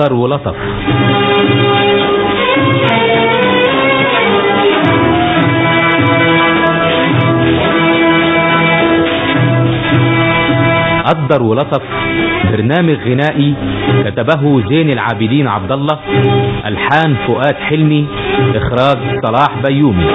قدر ولطف قدر ولطف برنامج غنائي كتبه زين العابدين عبد الله ألحان فؤاد حلمي إخراج صلاح بيومي.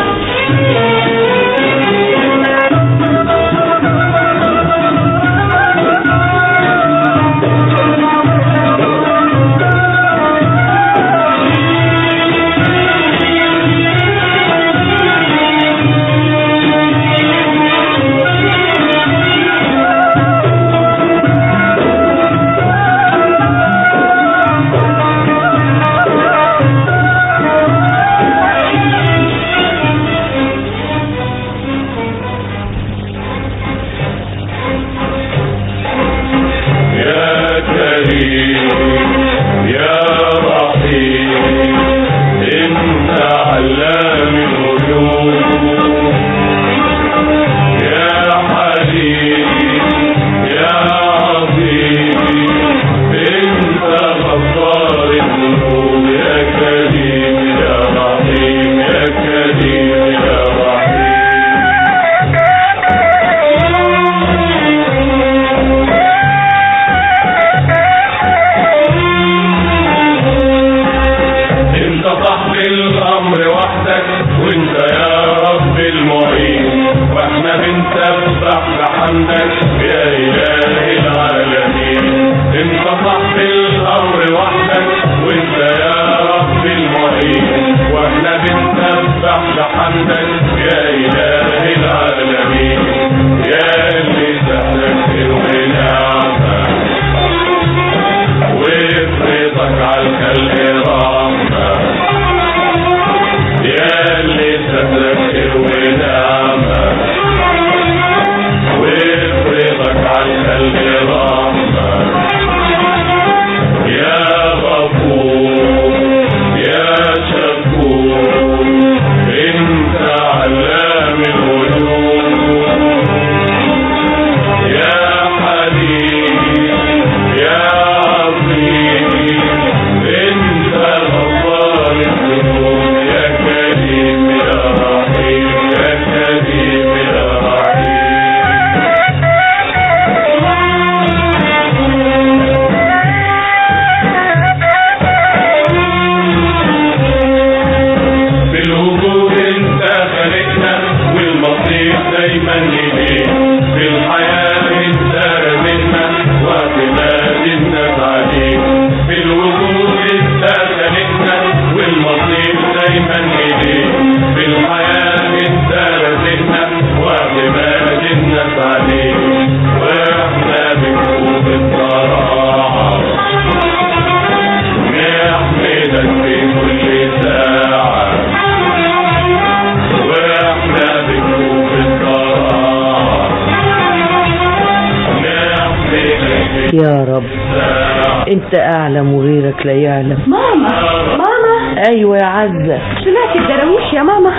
انت أعلم وغيرك لا يعلم. ماما ماما. أيوه يا عزة سمعت الدراويش يا ماما؟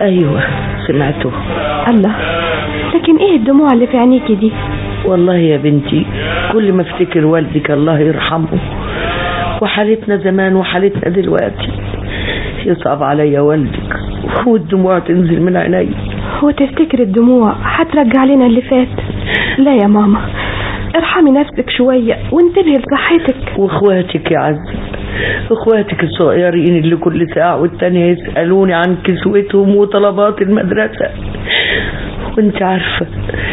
أيوه سمعته. الله. لكن إيه الدموع اللي في عينيكي دي؟ والله يا بنتي كل ما أفتكر والدك الله يرحمه. وحالتنا زمان وحالتنا دلوقتي. يصعب عليا والدك. والدموع تنزل من عيني. وتفتكر الدموع؟ هترجع لنا اللي فات. لا يا ماما. ارحمي نفسك شوية وانتبهي لصحتك. واخواتك يا عزة اخواتك الصغيرين اللي كل ساعة والتانية يسألوني عن كسوتهم وطلبات المدرسة. وانت عارفة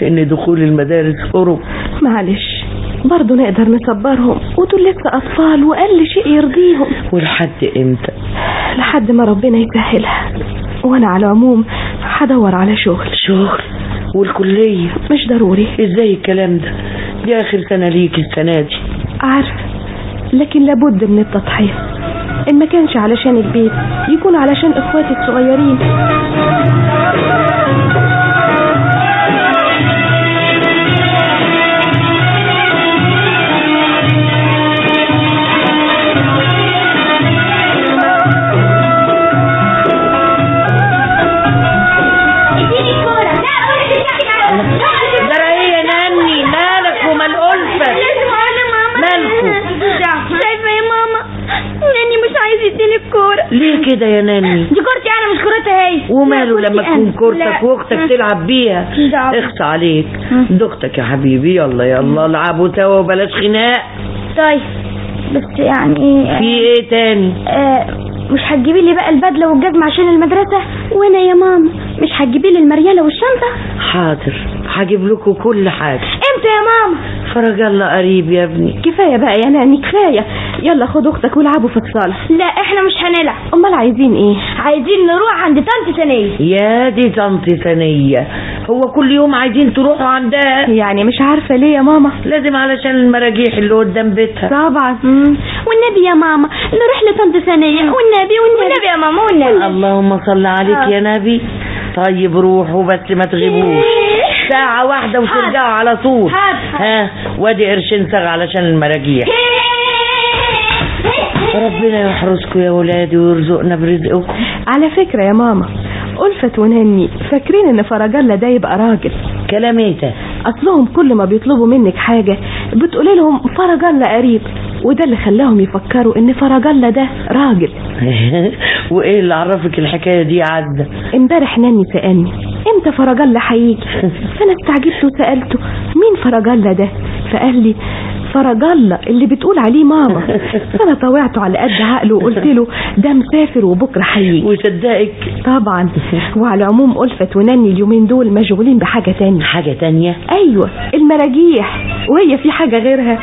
إن دخول المدارس قرب معلش برضه نقدر نصبرهم ودول لسه أطفال وأقل شيء يرضيهم. ولحد إمتى؟ لحد ما ربنا يسهلها. وأنا على العموم هدور على شغل. شغل والكلية. مش ضروري. إزاي الكلام ده؟ دي آخر سنة ليك السنة دي. عارفة لكن لابد من التضحية. إن ما كانش علشان البيت يكون علشان إخواتي الصغيرين. كورتك. واختك. تلعب بيها. ده. اخص عليك. ها. دختك يا حبيبي يلا يلا. العبوا سوا وبلاش خناق. طيب. بس يعني في إيه تاني؟ آه مش هتجيبي لي بقى البدلة والجزمة عشان المدرسة؟ وأنا يا ماما مش هتجيبي لي المريالة والشنطة؟ حاضر. هجيب لكم كل حاجة. إمتى يا ماما؟ فرج الله قريب يا ابني. كفاية بقى يا ناني كفاية. يلا خد أختك والعبوا في الصالة. لا إحنا مش هنلعب. أمال عايزين إيه؟ عايزين نروح عند طنط ثانية. يا دي طنط ثانية. هو كل يوم عايزين تروحوا عندها يعني مش عارفة ليه يا ماما. لازم علشان المراجيح اللي قدام بيتها. طبعا. والنبي يا ماما نروح لطنط ثانية. والنبي والنبي. والنبي يا ماما والنبي. اللهم صل عليك يا نبي. طيب روحوا بس ما تغيبوش. ساعة واحدة وترجعوا على طول. ها؟ وادي قرشين ساغ علشان المراجيح. ربنا يحرسكم يا ولادي ويرزقنا برزقكم. على فكرة يا ماما ألفت وناني فاكرين إن فرجالة ده يبقى راجل؟ كلام إيه ده؟ أصلهم كل ما بيطلبوا منك حاجة بتقولي لهم فرجالة قريب. وده اللي خلاهم يفكروا إن فرجالة ده راجل. وإيه اللي عرفك الحكاية دي يا عزة امبارح ناني سألني إمتى فرجالة هيجي فانا استعجبت وسألته مين فرجالة ده فقال لي فرجالة اللي بتقول عليه ماما. فانا طوعته على قد عقله وقلت له ده مسافر وبكرة هيجي وصدقك؟ طبعا. وعلى العموم ألفت وناني اليومين دول مشغولين بحاجة تانية. حاجة تانية؟ أيوه المراجيح. وهي في حاجة غيرها.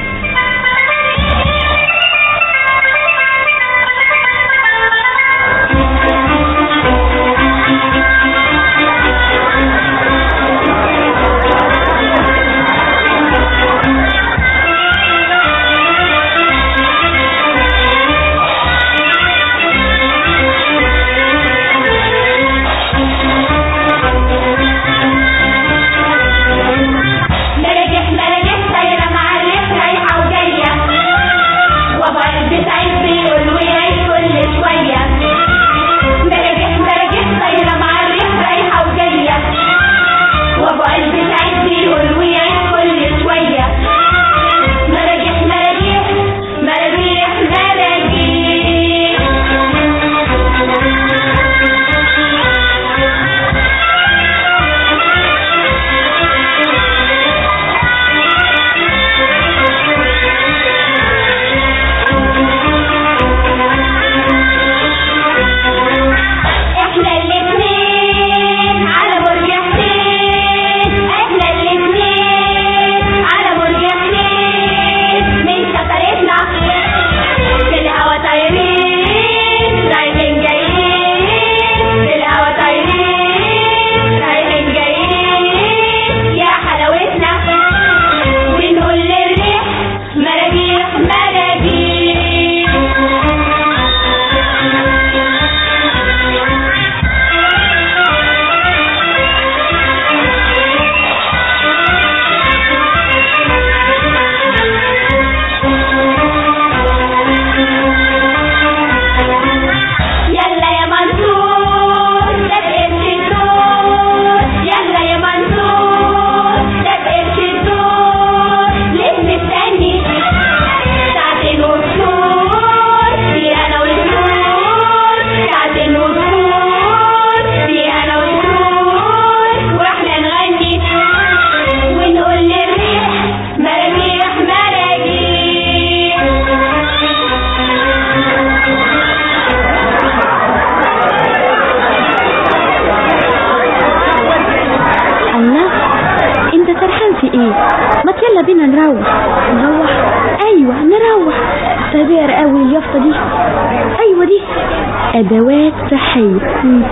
أدوات صحية.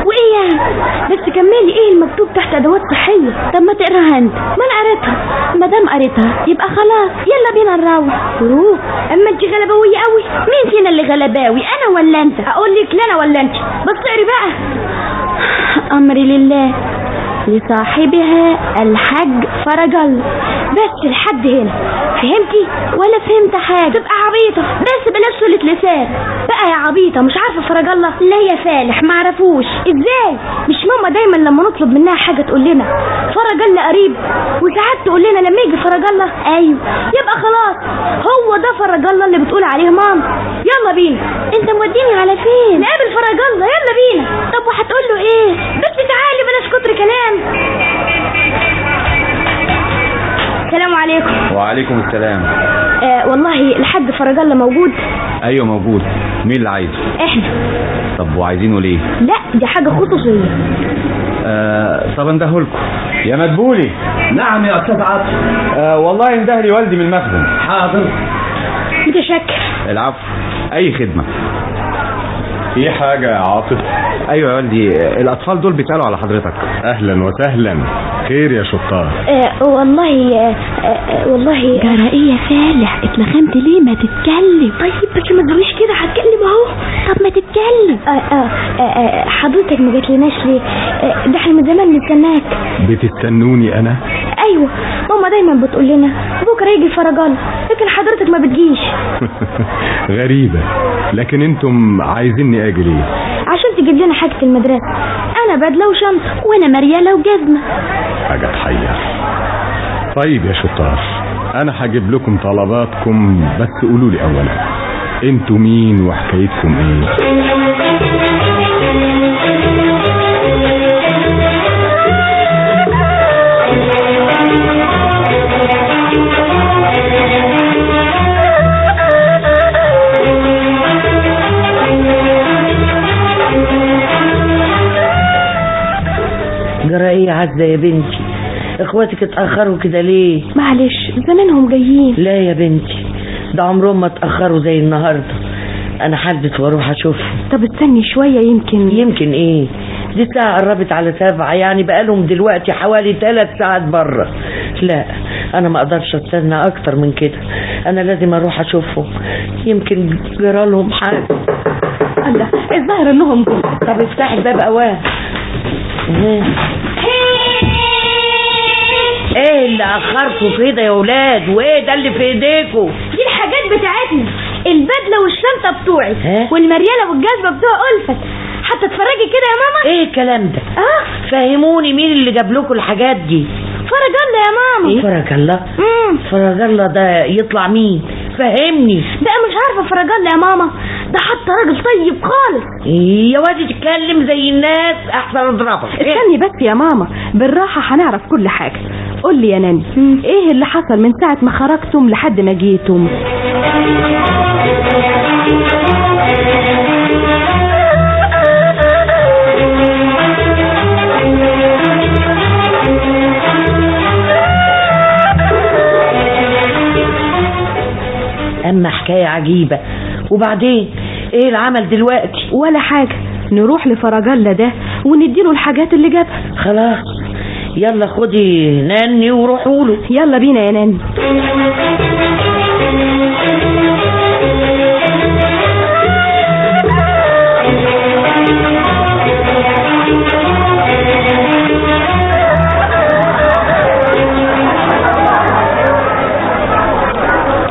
وإيه يعني بس كملي. إيه المكتوب تحت أدوات صحية؟ طب ما تقراها أنت. ما أنا قريتها. ما دام قريتها يبقى خلاص. يلا بينا نروح روح أما أنت غلباوية قوي مين فينا اللي غلباوي؟ أنا ولا أنت؟ أقول لك لا أنا ولا أنت. بس اقري بقى. امري لله. لصاحبها الحج فرج الله بس لحد هنا. فهمتي؟ ولا فهمت حاجة. تبقى عبيطة. بس بلاش سلة لسان بقى يا عبيطة مش عارفة فرج الله. لا يا فالح معرفوش إزاي؟ مش ماما دايما لما نطلب منها حاجة تقول لنا فرج الله قريب وساعات تقول لنا لما يجي فرج الله. أيوه. يبقى خلاص. هو ده فرج الله اللي بتقول عليه ماما. يلا بينا. أنت موديني على فين؟ نقابل فرج الله. يلا بينا. طب وهتقول له إيه؟ بس تعالي بلاش كتر كلام. السلام عليكم. وعليكم السلام. آه والله الحاج فرج الله موجود. أيوه موجود. مين اللي عايزه؟ إحنا. طب وعايزينه ليه؟ لا دي حاجة خصوصية. آه طب اندهولكم يا مدبولي. نعم يا أستاذ عاطف آه والله أنده لي والدي من المخزن. حاضر. متشكر. العفو. أي خدمة؟ في حاجة يا عاطف؟ أيوه يا والدي الأطفال دول بيسالوا على حضرتك. أهلا وسهلا. خير يا شطار آه والله آه آه والله جرى إيه يا فالح اتلخمت ليه؟ ما تتكلم. طيب بس ما تقوليش كده. هتكلم أهو. طب ما تتكلم. آه آه آه آه حضرتك ما جاتلناش ليه؟ آه ده إحنا من زمان بنستناك بتستنوني أنا؟ أيوه. ماما دايما بتقول لنا بكره يجي فرجان لكن حضرتك ما بتجيش. غريبة. لكن أنتم عايزيني أجي ليه؟ عشان تجيب لنا حاجة المدرسة. أنا بدلة وشنطة وأنا مريالة وجزمة. حاجة تحير. طيب يا شطار. أنا هجيب لكم طلباتكم بس قولوا لي اولا أنتوا مين وحكايتكم إيه؟ جرى إيه عزة يا بنتي. إخواتك اتأخروا كده ليه؟ معلش زمانهم جايين. لا يا بنتي ده عمرهم ما اتأخروا زي النهاردة. أنا حلبت وأروح أشوفهم. طب استني شوية يمكن. يمكن إيه؟ دي الساعة قربت على سبعة يعني بقالهم دلوقتي حوالي ثلاث ساعات بره لا أنا ما أقدرش أستنى أكتر من كده. أنا لازم أروح أشوفهم. يمكن جرالهم حاجة. الله الظاهر انهم جم طب افتحي الباب اوان إيه إيه اللي اخركم كده يا ولاد وايه ده اللي في ايديكم؟ دي الحاجات بتاعتنا. البدلة والشنطة بتوعي؟ والمريالة والجزمة بتوع ألفت حتى اتفرجي كده يا ماما؟ إيه الكلام ده؟ آه فهموني مين اللي جاب لكم الحاجات دي؟ فرج الله يا ماما. فرج الله؟ امم فرج الله ده يطلع مين؟ فهمني. بقى مش عارفة فرج الله يا ماما. ده حتى راجل طيب خالص. يا واد تتكلم زي الناس. احسن اضربك؟ استني بس يا ماما. بالراحة هنعرف كل حاجة. قول لي يا ناني إيه اللي حصل من ساعة ما خرجتم لحد ما جيتم؟ أما حكاية عجيبة. وبعدين إيه العمل دلوقتي؟ ولا حاجة نروح لفرجالة ده ونديله الحاجات اللي جابها. خلاص. يلا خدي ناني وروحوا له يلا بينا يا ناني.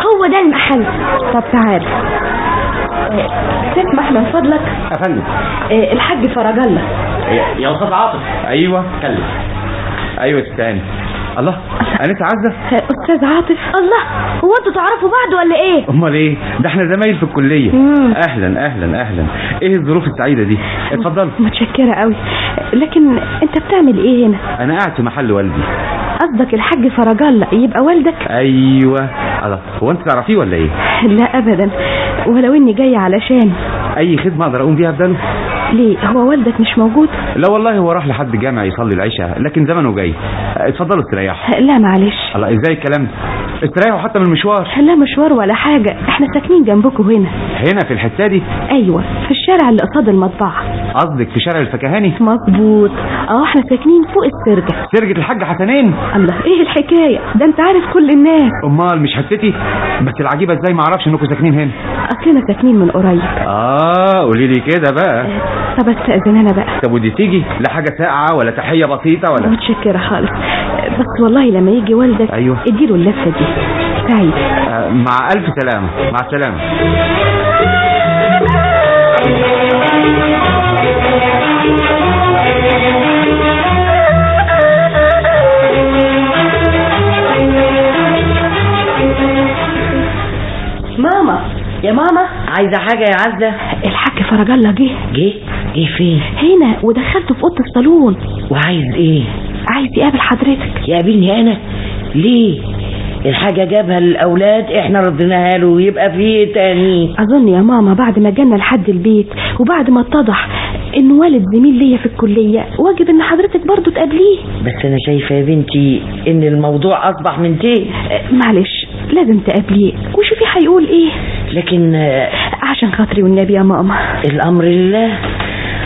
هو ده المحل. طب تعال. آه، تسمح من فضلك. أفندم. آه، الحاج فرجالة يا أستاذ عاطف. أيوه. كلم أيوه استنى الله انت عزه أستاذ عاطف. الله هو أنتوا تعرفوا بعض ولا إيه؟ أمال إيه؟ ده إحنا زمايل في الكلية. مم. أهلا أهلا أهلا. إيه الظروف السعيدة دي؟ اتفضل. متشكرة قوي. لكن أنت بتعمل إيه هنا؟ أنا قاعد في محل والدي. قصدك الحاج فرجالة يبقى والدك؟ أيوه. الله هو أنت تعرفيه ولا إيه؟ لا ابدا. ولو إني جاية علشان. أي خدمة أقدر أقوم بيها بداله ليه هو والدك مش موجود؟ لا والله هو راح لحد جامع يصلي العشاء لكن زمنه جاي. اتفضلوا استريحوا لا معلش. الله إزاي الكلام؟ ده استريحوا حتى من المشوار. لا مشوار ولا حاجة. إحنا ساكنين جنبكم هنا. هنا في الحتة دي؟ أيوه في الشارع اللي قصاد المطبعة. قصدك في شارع الفكهاني؟ مظبوط. آه إحنا ساكنين فوق السرجة. سرجة الحاج حسنين. الله إيه الحكاية؟ ده أنت عارف كل الناس. أمال مش حتتي؟ بس العجيبة إزاي ما أعرفش إنكم ساكنين هنا؟ أصلنا ساكنين من قريب. آه قولي لي كده بقى. طب استأذن أنا بقى. طب ودي تيجي؟ لا حاجة ساقعة ولا تحية بسيطة ولا متشكرة خالص. بس والله لما يجي والدك أيوه. اديله اللفة دي. سعيد آه مع ألف سلامة. مع السلامة. ماما يا ماما. عايزة حاجة يا عزة؟ الحاج فرج الله جه. جه؟ جه فين؟ هنا ودخلته في أوضة الصالون. وعايز إيه؟ عايز يقابل حضرتك. يقابلني أنا ليه؟ الحاجة جابها للأولاد إحنا رديناها له ويبقى في إيه تاني؟ أظن يا ماما بعد ما جانا لحد البيت وبعد ما اتضح إن والد زميل ليا في الكلية واجب إن حضرتك برضو تقابليه. بس أنا شايفة يا بنتي إن الموضوع أصبح من تيه آه، معلش لازم تقابليه وشوفي هيقول إيه. لكن آه، عشان خاطري والنبي يا ماما. الأمر لله.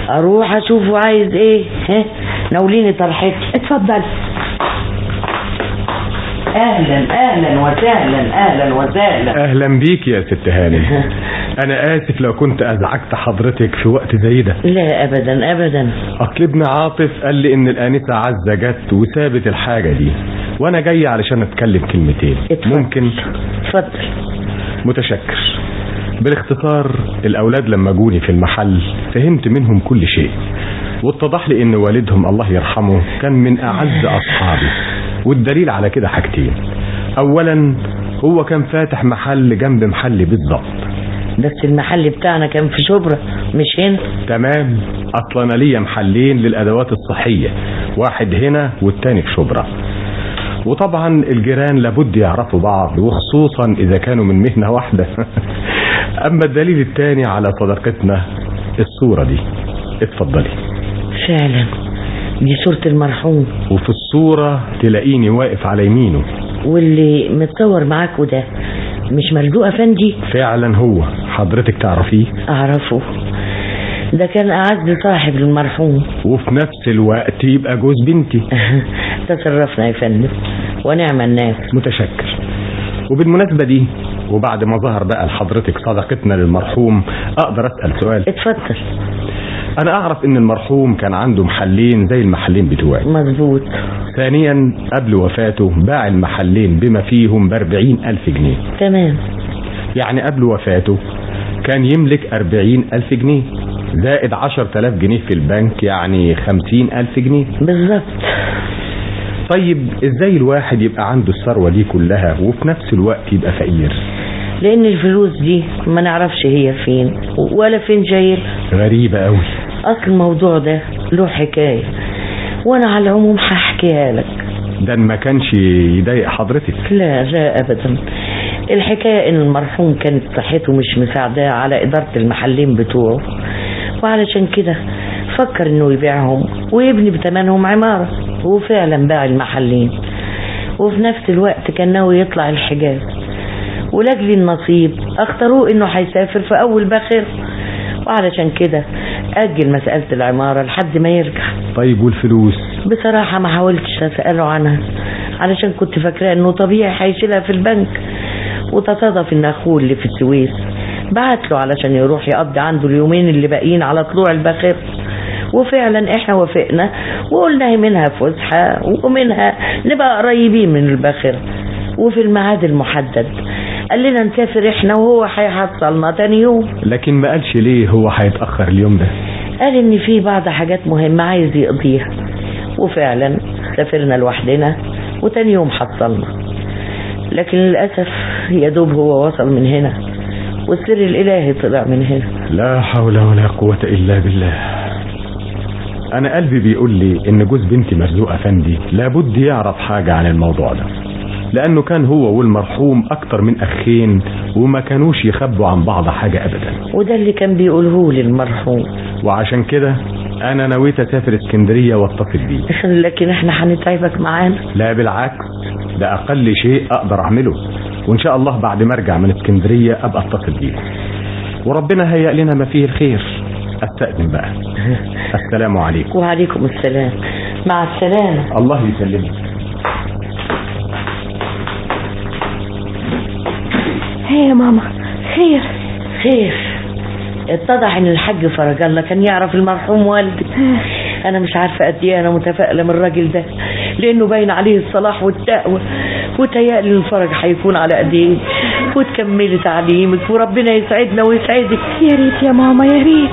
أروح أشوفه عايز إيه ها؟ ناوليني طرحتي اتفضل. أهلا أهلا وسهلا أهلا وسهلا. أهلا بيك يا ست هانم. أنا آسف لو كنت أزعجت حضرتك في وقت زي ده. لا ابدا ابدا. اصل ابن عاطف قال لي إن الآنسة عزة جت وسابت الحاجة دي. وأنا جاي علشان أتكلم كلمتين. اتفضل. ممكن؟ اتفضل. متشكر. بالاختصار الأولاد لما جوني في المحل فهمت منهم كل شيء واتضح لي إن والدهم الله يرحمه كان من أعز أصحابي والدليل على كده حاجتين. اولا هو كان فاتح محل جنب محلي بالظبط بس المحل بتاعنا كان في شبرا مش هنا. تمام. أصلا أنا ليا محلين للأدوات الصحية واحد هنا والتاني في شبرا. وطبعا الجيران لابد يعرفوا بعض وخصوصا إذا كانوا من مهنة واحدة. أما الدليل التاني على صداقتنا الصورة دي. اتفضلي. فعلا. دي صورة المرحوم. وفي الصورة تلاقيني واقف على يمينه. واللي متصور معاكوا ده مش مرزوق افندي فعلا هو. حضرتك تعرفيه؟ أعرفه. ده كان أعز صاحب للمرحوم وفي نفس الوقت يبقى جوز بنتي. تصرفنا يا فندم ونعم الناس. متشكر. وبالمناسبة دي وبعد ما ظهر بقى لحضرتك صداقتنا للمرحوم أقدر أسأل سؤال؟ اتفضل. أنا أعرف إن المرحوم كان عنده محلين زي المحلين بتوعي مظبوط. ثانيا قبل وفاته باع المحلين بما فيهم بأربعين ألف جنيه. تمام. يعني قبل وفاته كان يملك أربعين ألف جنيه. زائد عشر تلاف جنيه في البنك يعني خمسين ألف جنيه. بالظبط. طيب إزاي الواحد يبقى عنده الثروة دي كلها وفي نفس الوقت يبقى فقير؟ لأن الفلوس دي ما نعرفش هي فين ولا فين جاية. غريبة قوي أصل الموضوع ده له حكاية. وأنا على العموم هحكيها لك. ده ما كانش يضايق حضرتك. لا لا ابدا. الحكاية إن المرحوم كانت صحته مش مساعداه على إدارة المحلين بتوعه. وعلشان كده فكر إنه يبيعهم ويبني بتمنهم عمارة. وفعلا باع المحلين. وفي نفس الوقت كان ناوي يطلع الحجاز. ولأجل النصيب. اختاروه إنه هيسافر في أول باخر وعلشان كده أجل مسألة العمارة لحد ما يرجع. طيب والفلوس؟ بصراحة ما حاولتش أسأله عنها. علشان كنت فاكراه إنه طبيعي هيشيلها في البنك. وتصادف إن أخوه اللي في السويس بعت له علشان يروح يقضي عنده اليومين اللي باقيين على طلوع الباخر وفعلا إحنا وافقنا. وقلنا منها فسحة ومنها نبقى قريبين من الباخر وفي الميعاد المحدد قال لنا نسافر إحنا وهو هيحصلنا تاني يوم. لكن ما قالش ليه هو هيتأخر اليوم ده؟ قال إن في بعض حاجات مهمة عايز يقضيها. وفعلا سافرنا لوحدنا وتاني يوم حصلنا. لكن للأسف يا دوب هو وصل من هنا والسر الإلهي طلع من هنا. لا حول ولا قوة إلا بالله. أنا قلبي بيقول لي إن جوز بنتي مرزوق أفندي لابد يعرف حاجة عن الموضوع ده. لأنه كان هو والمرحوم أكتر من أخين وما كانوش يخبوا عن بعض حاجة أبدا. وده اللي كان بيقوله لي المرحوم وعشان كده أنا نويت أسافر اسكندرية وأتصل بيه. لكن إحنا هنتعبك معانا. لا بالعكس ده أقل شيء أقدر أعمله. وإن شاء الله بعد ما أرجع من اسكندرية أبقى أتصل بيه وربنا هيأ لنا ما فيه الخير. أستأذن بقى. السلام عليكم. وعليكم السلام. مع السلامة. الله يسلمك. هي يا ماما. خير. خير. اتضح إن الحاج فرج الله كان يعرف المرحوم والدي. أنا مش عارفة قد إيه أنا متفائلة من الراجل ده لأنه باين عليه الصلاح والتقوى وتهيألي الفرج هيكون على ايديه وتكملي تعليمك وربنا يسعدنا ويسعدك. يا ريت يا ماما يا ريت.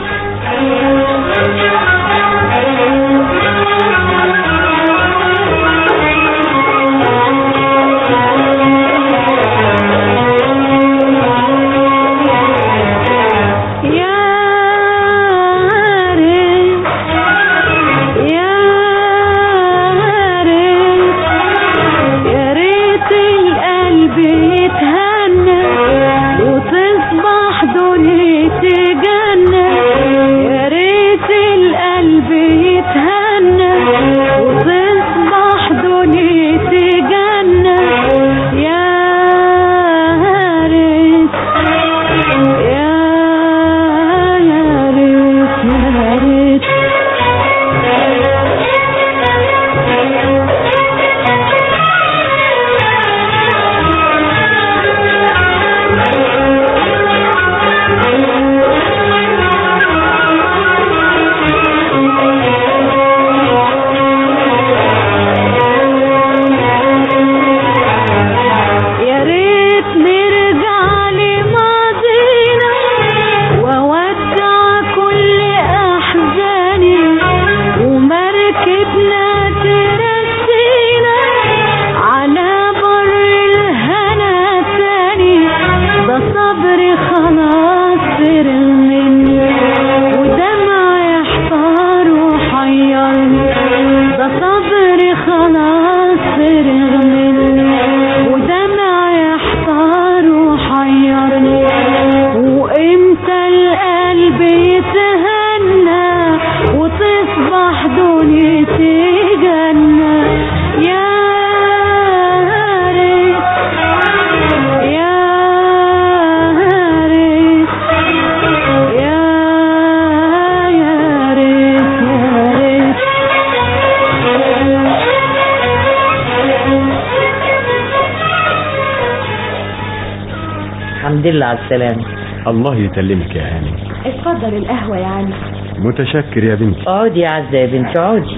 على السلامة. الله يسلمك يا هاني. اتفضل القهوة يا علي متشكر يا بنتي. اقعدي يا عزة يا بنتي اقعدي.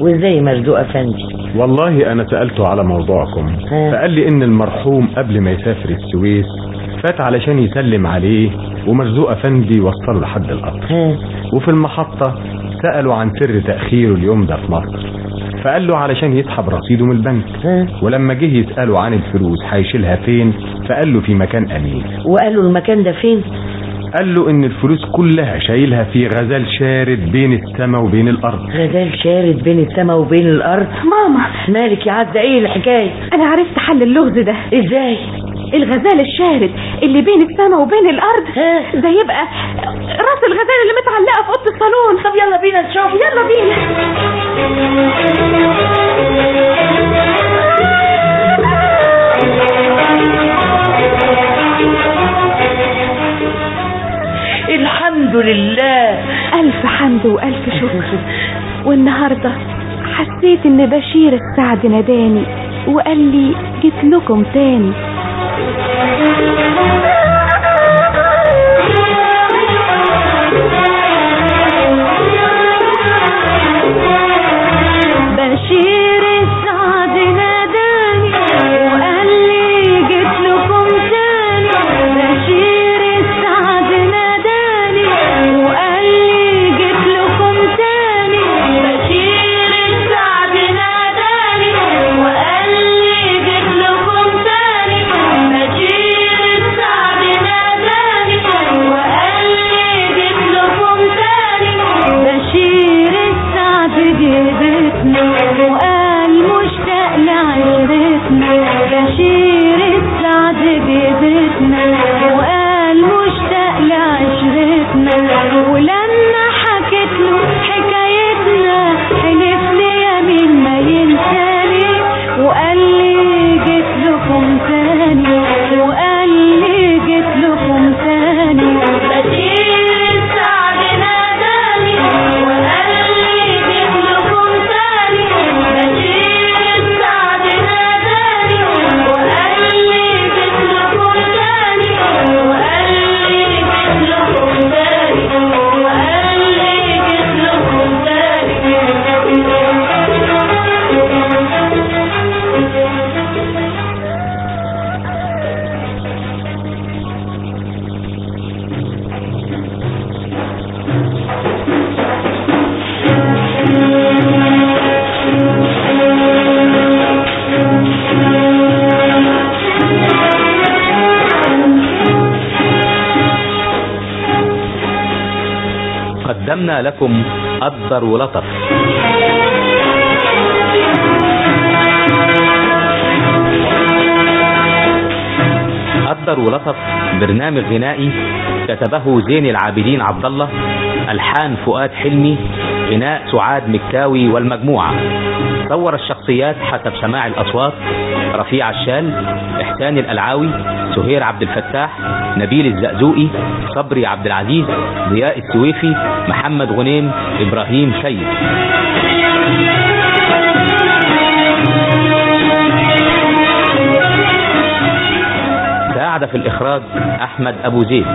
وازاي مرزوق افندي والله أنا سألته على موضوعكم. ها. فقال لي إن المرحوم قبل ما يسافر السويس فات علشان يسلم عليه ومرزوق افندي وصله لحد القطر. وفي المحطة سألوا عن سر تأخيره اليوم ده في مصر. فقال له علشان يسحب رصيده من البنك. ولما جه يسأله عن الفلوس هيشيلها فين؟ فقال له في مكان أمين. وقالوا المكان ده فين؟ قال له إن الفلوس كلها شايلها في غزال شارد بين السماء وبين الأرض. غزال شارد بين السماء وبين الأرض؟ ماما! مالك يا عزة إيه الحكاية؟ أنا عرفت حل اللغز ده. إزاي؟ الغزال الشارد اللي بين السماء وبين الأرض؟ ها؟ ده يبقى راس الغزال اللي متعلقة في أوضة الصالون. طب يلا بينا نشوف. يلا بينا. الحمد لله. ألف حمد وألف شكر. والنهاردة حسيت إن بشير السعد ناداني وقال لي جيت لكم تاني. بشير السعد جيبتنا وقال مشتاق لعشرتنا ولما قدمنا لكم قدر ولطف قدر ولطف برنامج غنائي كتبه زين العابدين عبد الله ألحان فؤاد حلمي غناء سعاد مكاوي والمجموعة. صور الشخصيات حسب سماع الأصوات رفيع الشال إحسان الألعاوي سهير عبد الفتاح نبيل الزقزوقي صبري عبد العزيز ضياء السويفي محمد غنيم إبراهيم سيد ساعد في الإخراج أحمد أبو زيد.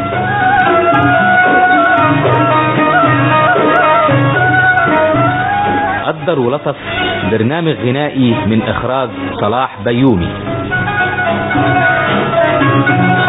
قدر ولطف برنامج غنائي من إخراج صلاح بيومي. Thank you.